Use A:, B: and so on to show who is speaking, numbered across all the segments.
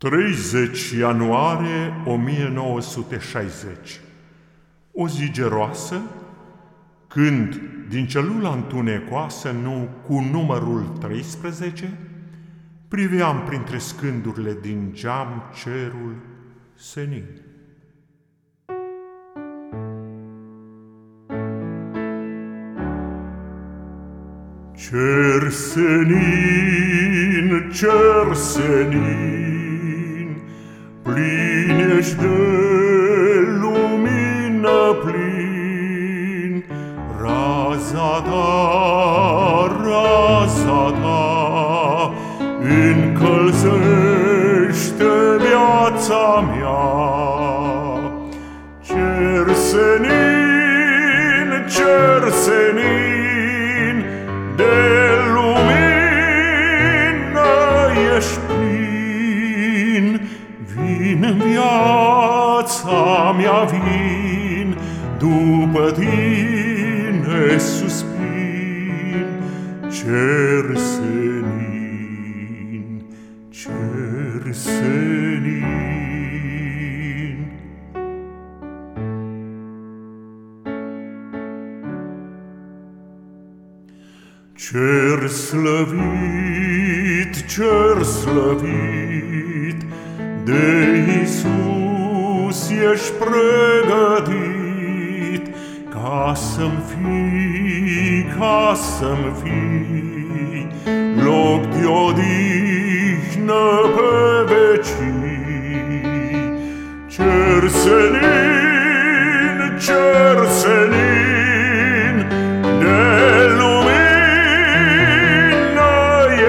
A: 30 ianuarie 1960 O zi geroasă, când din celula întunecoasă, nu cu numărul 13, priveam printre scândurile din geam cerul senin. Cer senin, cer senin, Plin ești de lumină plin, Raza ta, raza ta, Încălzește viața mea. Cer senin, după tine suspin, cer senin, cer senin. Cer slăvit, cer slăvit, de Iisus ești pregătit ca să-mi fii, ca să-mi fii loc de odihnă pe vecii. Cer senin, cer senin, de lumină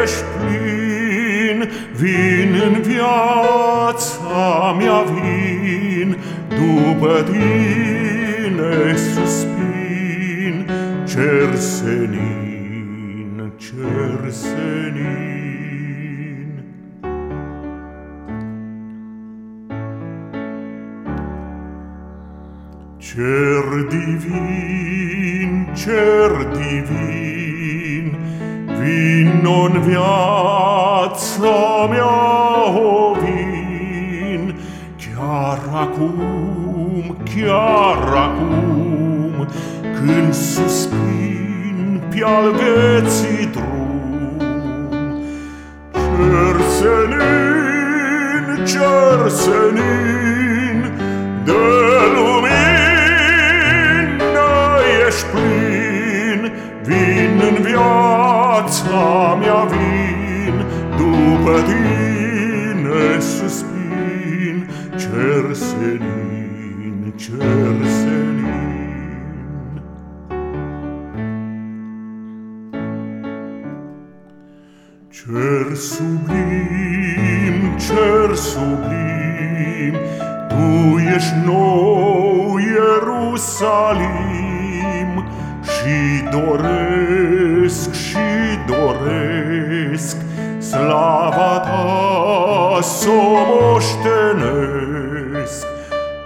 A: ești plin, vin în viață viața mea vin, după tine suspin, cer senin, cer senin. Cer divin, cer divin, vino în viața mea, o vin, Chiar acum, chiar acum, Când suspin pe-al vieții drum, Cer senin, cer senin, De lumină ești plin, Vin în viața mea, vin, După tine suspin. Cer senin, Cer sublim, cer sublim, Tu ești nou Ierusalim Și doresc, și doresc Slava ta s-o moștenesc.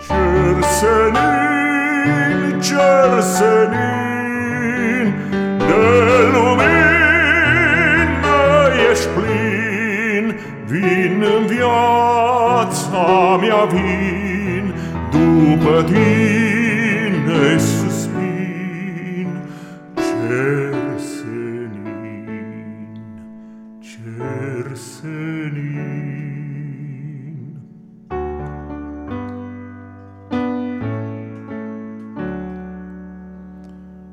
A: Cer senin, cer senin, vin, După tine suspin. Cer senin.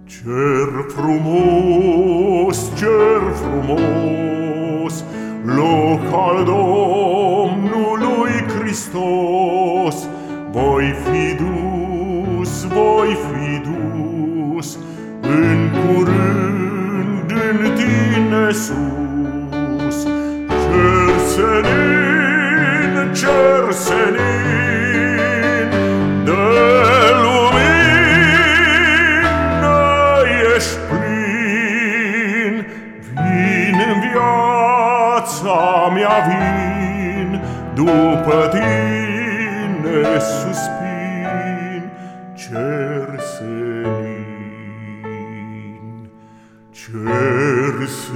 A: Cer frumos, cer frumos, loc al Domnului Hristos, tine sus senin, cer senin, de lumină ești plin, vin în viața mea vin, după tine suspin, cer Cerse